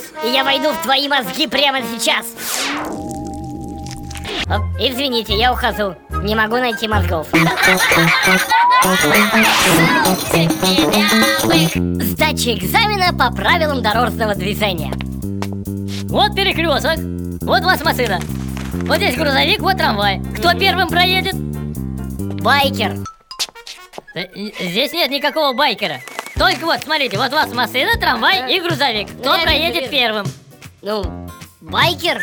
в твои мозги прямо сейчас. Оп, Извините, я ухожу. Не могу найти мозгов. Сдача экзамена по правилам дорожного движения. Вот перекресток, вот вас машина Вот здесь грузовик, вот трамвай. Кто первым проедет? Байкер. Э, Здесь нет никакого байкера Только вот, смотрите, вот у вас машина, трамвай и грузовик Кто Я проедет первым? Ну, байкер?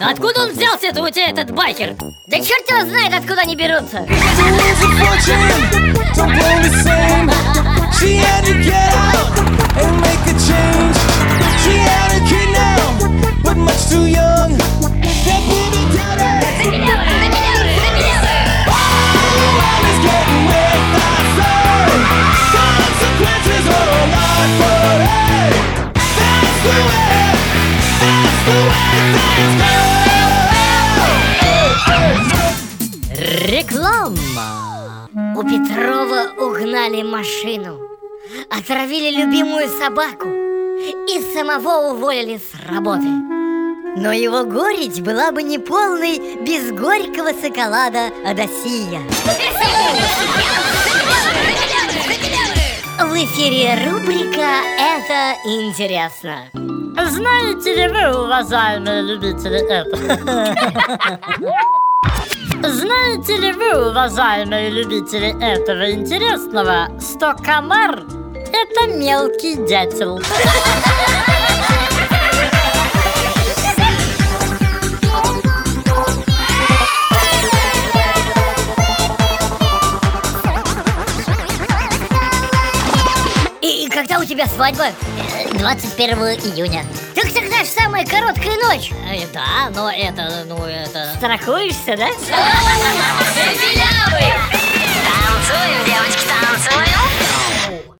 Откуда он взялся, это у тебя этот байкер? Да черт его знает, откуда они берутся Реклама. У Петрова угнали машину Отравили любимую собаку И самого уволили с работы. Но его горечь была бы не полной Без горького шоколада Адасия В эфире рубрика «Это интересно» Знаете ли вы, уважаемые любители этого? Знаете ли вы, уважаемые любители этого интересного, что комар – это мелкий дятел? У тебя свадьба? 21 июня. Так тогда же самая короткая ночь Э, Да, но это, ну это... Страхуешься, да?